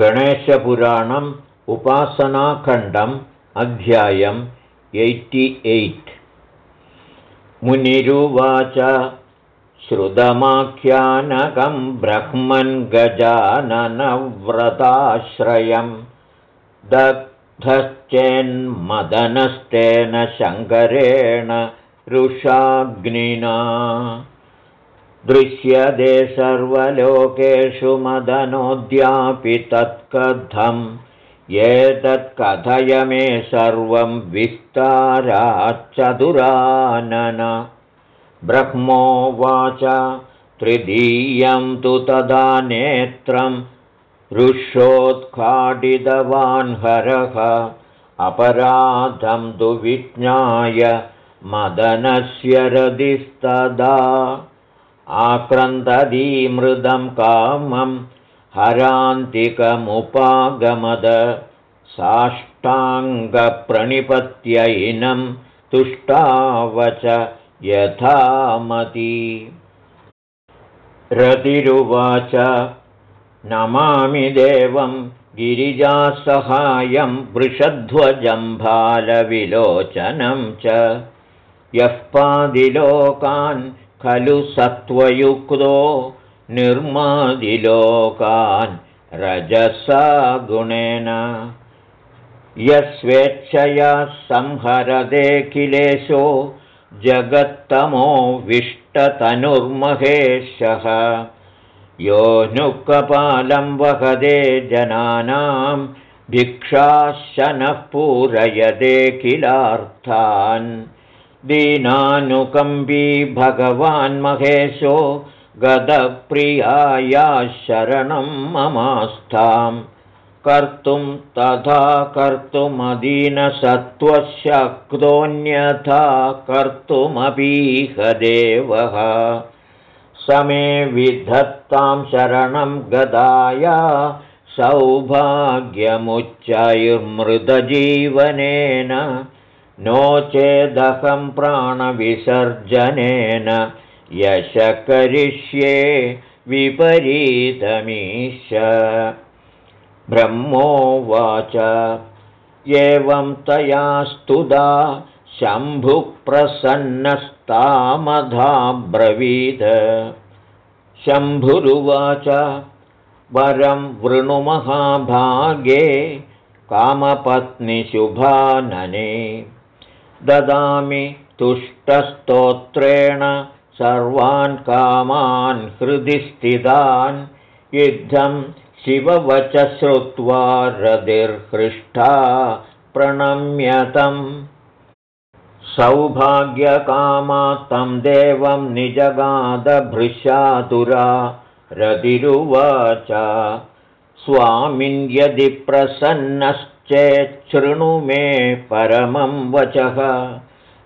गणेशपुराणम् उपासनाखण्डम् अध्यायम् eighty eight. मुनिरुवाच श्रुतमाख्यानकं ब्रह्मन् गजाननव्रताश्रयं दग्धश्चेन्मदनस्तेन शङ्करेण रुषाग्निना दृश्यते सर्वलोकेषु मदनोऽद्यापि तत्कथम्। एतत्कथय मे सर्वं विस्ताराच्चतुरानन ब्रह्मोवाच तृतीयं तु तदा नेत्रं ऋषोत्खाटितवान् हरः अपराधं तु विज्ञाय मदनस्य रदिस्तदा आक्रन्ददीमृदं कामं हरान्तिकमुपागमद साष्टाङ्गप्रणिपत्यैनं तुष्टावच यथामती। रतिरुवाच नमामि देवं गिरिजासहायं वृषध्वजम्भालविलोचनं च। यः पादिलोकान् खलु सत्त्वयुक्तो निर्मादिलोकान् रजसा गुणेन। यस्वेच्छया संहरदेखिलेशो जगत्तमो विष्टतनुर्महेशः। यो नुकपालं वहदे जनानां भिक्षाशनः पूरयदेखिलार्थान् दीनानुकम्बी भगवान् महेशो गदप्रियाया शरणं ममास्थाम् कर्तुं तथा कर्तुमदीनसत्त्वशक्तोऽन्यथा कर्तुमपीह देवः समे विधत्तां शरणं गदाया सौभाग्यमुच्चैर्मृदजीवनेन नो चेदहं प्राणविसर्जनेन यश करिष्ये विपरीतमीश ब्रह्मोवाच एवं तया स्तुदा शम्भुप्रसन्नस्तामधाब्रवीद शम्भुरुवाच वरं वृणुमहाभागे कामपत्निशुभानने ददामि तुष्टस्तोत्रेण सर्वान् कामान् हृदि स्थितान्। युद्धं शिववच श्रुत्वा रदिर्हृष्टा प्रणम्यतम्। सौभाग्यकामा तं देवं निजगादभृशातुरा रदिरुवाच स्वामिन् यदि प्रसन्नश्चेच्छृणु मे परमं वचः।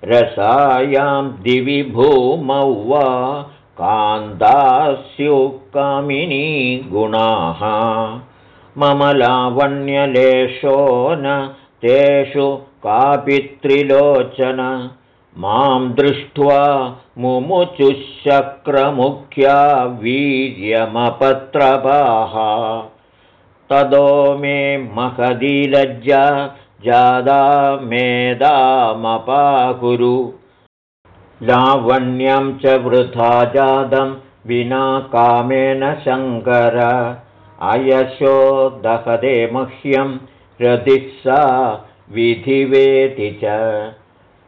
रसायां दिवि भूमौ वा कान्तास्युकामिनी गुणाः। मम लावण्यलेशो न तेषु कापि त्रिलोचन मां दृष्ट्वा मुमुचुशक्रमुख्या वीर्यमपत्रपाः तदो मे महदीलज्जा जादा मेदामपाकुरु लावण्यं च वृथा जातं विना कामेन शङ्कर। अयशो दहदे मह्यं रतिः सा विधिवेति च।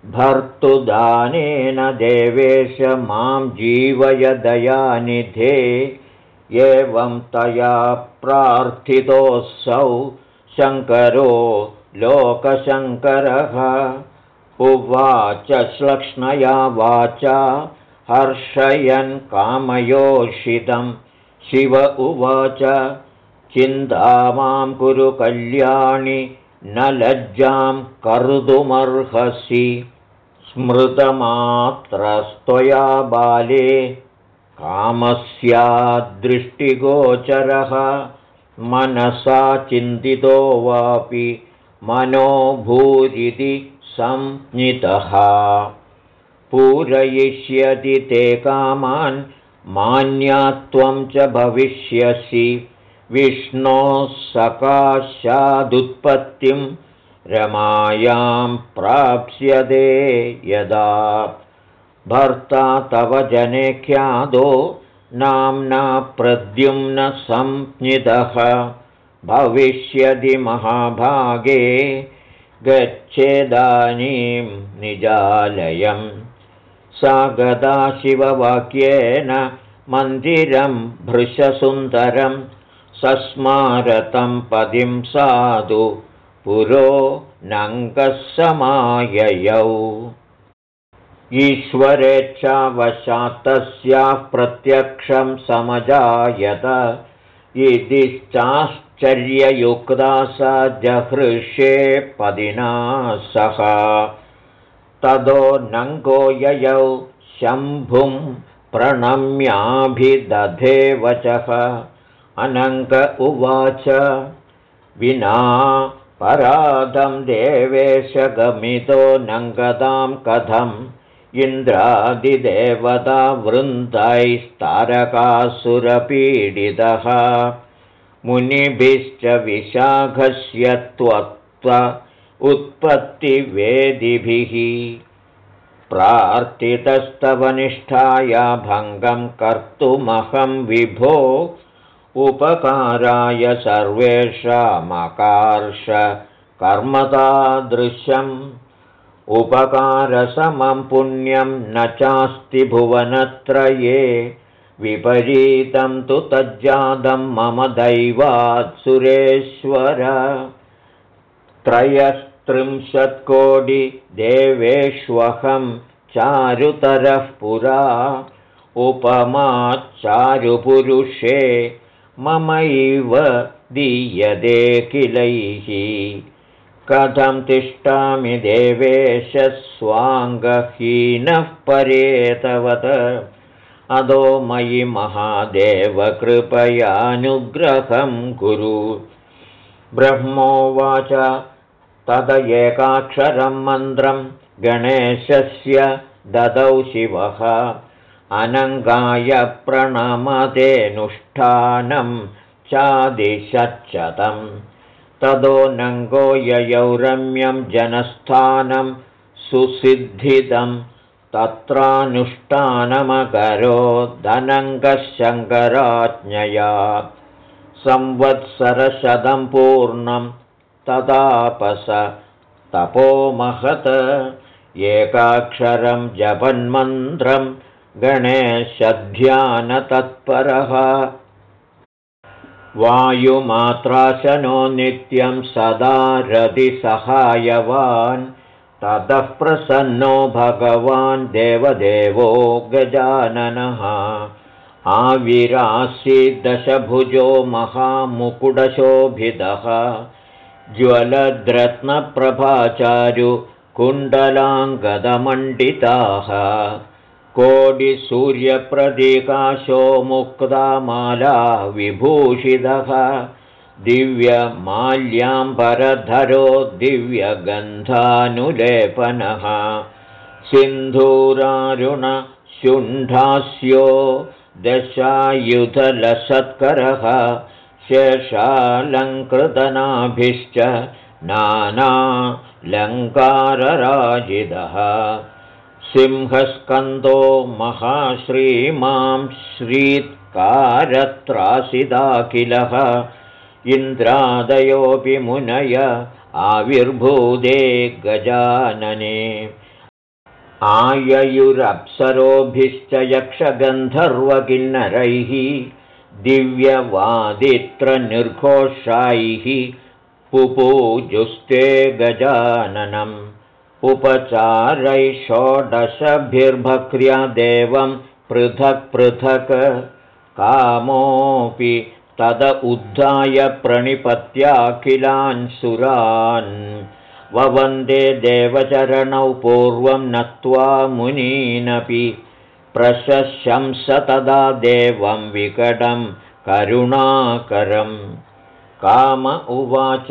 भर्तुदानेन देवेश मां जीवयदयानिधे एवं तया प्रार्थितोऽसौ शङ्करो लोकशङ्करः। उवाच श्लक्ष्णया वाचा हर्षयन् कामयोषितं। शिव उवाच चिन्ता मां कुरु कल्याणि न लज्जां कर्तुमर्हसि। स्मृतमात्रस्त्वया बाले कामस्यादृष्टिगोचरः मनसा चिन्तितो वापि मनोभूरिति संज्ञितः। पूरयिष्यति ते कामान् मान्यात्वं च भविष्यसि। विष्णोः सकाशादुत्पत्तिं रमायां प्राप्स्यते यदा भर्ता तव जने ख्यादो नाम्ना प्रद्युम्न संज्ञितः। भविष्यति महाभागे गच्छेदानीं निजालयम् सा गदा शिववाक्येन मन्दिरं भृशसुन्दरं सस्मारतं पदिं साधु पुरो नङ्गसमाययौ ईश्वरेच्छावशात्तस्याः प्रत्यक्षं समजायत। इति चाश्चर्ययुक्ता स जहृष्ये पदिना सह। तदो नङ्गो ययौ शम्भुं प्रणम्याभिदधे वचः अनङ्ग उवाच विना पराधं देवेशगमितो नङ्गदां कथम् इन्द्रादिदेवतावृन्दैस्तारकासुरपीडितः मुनिभिश्च विशाखस्य त्वत्व उत्पत्तिवेदिभिः। प्रार्थितस्तवनिष्ठाया भङ्गं कर्तुमहं विभो उपकाराय सर्वेषामकार्ष कर्मतादृशम् उपकारसमं पुण्यं न चास्ति भुवनत्रये विपरीतं तु तज्जातं मम दैवात् सुरेश्वर। त्रयस्त्रिंशत्कोटिदेवेष्वहं चारुतरः पुरा उपमाच्चारुपुरुषे ममैव दीयते किलैः कथं तिष्ठामि देवेशस्वाङ्गहीनः परेतवत्? अदो मयि महादेवकृपयानुग्रहं कुरु। ब्रह्मोवाच तद एकाक्षरं मन्त्रं गणेशस्य ददौ शिवः। अनङ्गाय प्रणमतेऽनुष्ठानं चादिशच्छतम् तदो नङ्गो ययौ रम्यं जनस्थानं सुसिद्धिदं धनङ्गशङ्कराज्ञया संवत्सरशतं पूर्णं तदापस तपोमहत एकाक्षरं जपन्मन्त्रं गणेशध्यानतत्परः वायुमात्राशनो नित्यं सदा रतिसहायवान् ततः प्रसन्नो भगवान् देवदेवो गजाननः। आविरासीद्दशभुजो महामुकुडशोभितः ज्वलद्रत्नप्रभाचारुकुण्डलाङ्गदमण्डिताः कोटिसूर्यप्रदिकाशो मुक्तामाला विभूषितः। दिव्यमाल्याम्बरधरो दिव्यगन्धानुलेपनः। सिन्धूरारुणशुण्ढास्यो दशायुधलसत्करः। शेषालङ्कृतनाभिश्च नानालङ्कारराजितः सिंहस्कन्दो महाश्रीमां श्रीत्कारत्रासिदाखिलः इन्द्रादयोऽपि मुनय आविर्भूते गजानने। आययुरप्सरोभिश्च यक्षगन्धर्वकिन्नरैः दिव्यवादित्रनिर्घोषाैः पुपूजुस्ते गजाननम् उपचारै षोडशभिर्भक्र्या देवं पृथक् पृथक् कामोऽपि तद उद्धाय प्रणिपत्याखिलान् सुरान् ववन्दे देवचरणौ पूर्वं नत्वा मुनीनपि प्रशशंस तदा देवं विकटं करुणाकरं। काम उवाच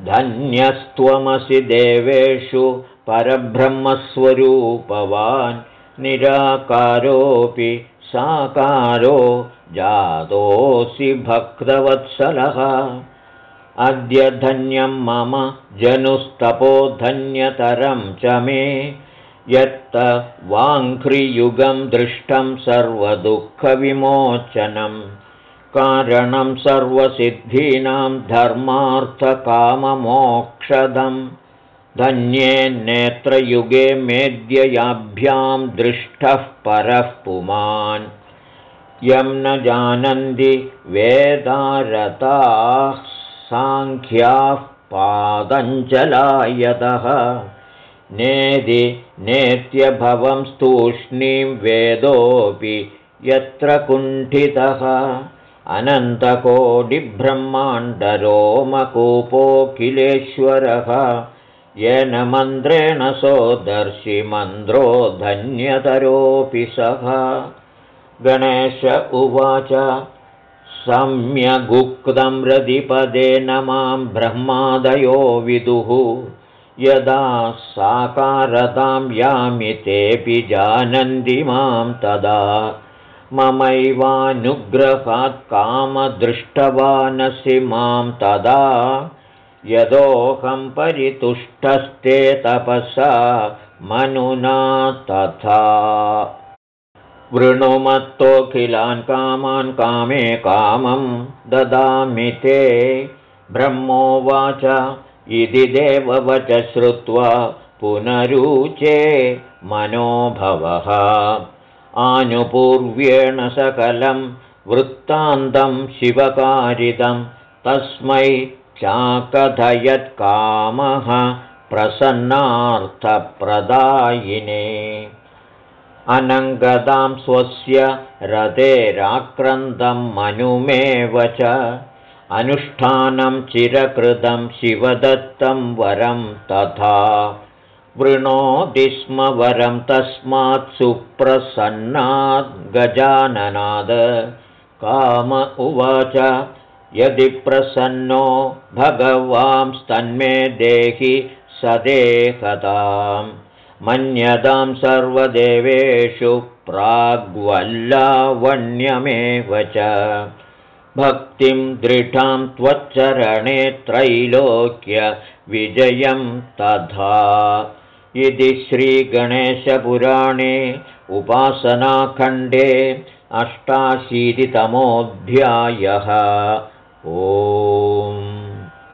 धन्यस्त्वमसि देवेषु परब्रह्मस्वरूपवान् निराकारोऽपि साकारो जातोऽसि भक्तवत्सलः। अद्य धन्यं मम जनुस्तपो धन्यतरं च मे। यत्त वाङ्घ्रियुगं दृष्टं सर्वदुःखविमोचनं कारणं सर्वसिद्धीनां धर्मार्थकाममोक्षदम्। धन्ये नेत्रयुगे मेद्ययाभ्यां दृष्टः परः पुमान्। यं न जानन्ति वेदारताः साङ्ख्याः पादञ्जलायतः नेदि नेत्यभवं स्तूष्णीं वेदोऽपि यत्र कुण्ठितः अनन्तकोटिब्रह्माण्डरोमकूपोऽखिलेश्वरः। येन मन्त्रेण सोदर्शि मन्द्रो धन्यतरोऽपि सः। गणेश उवाच सम्यगुक्तं रदिपदे न मां ब्रह्मादयो विदुः। यदा साकारतां यामि तेऽपि जानन्ति मां तदा ममैवानुग्रहात् कामदृष्टवानसि मां तदा यदोऽहं परितुष्टस्ते तपसा मनुना तथा। वृणुमत्तोऽखिलान् कामान् कामे कामं ददामि ते। ब्रह्मोवाच इति देववच श्रुत्वा पुनरुचे मनोभवः आनुपूर्व्येण सकलं वृत्तान्तं शिवकारितं। तस्मै चाकथयत्कामः प्रसन्नार्थप्रदायिने। अनङ्गतां स्वस्य रथेराक्रन्दं मनुमेव च। अनुष्ठानं चिरकृतं शिवदत्तं वरं तथा वृणोति स्म वरं तस्मात् सुप्रसन्नाद्गजाननाद काम उवाच यदि प्रसन्नो भगवांस्तन्मे देहि सदेहतां मन्यतां सर्वदेवेषु प्राग्वल्लावण्यमेव च। भक्तिं दृढां त्वच्चरणे त्रैलोक्यविजयं तथा इति श्रीगणेशपुराणे उपासनाखण्डे अष्टाशीतितमोऽध्यायः। ओ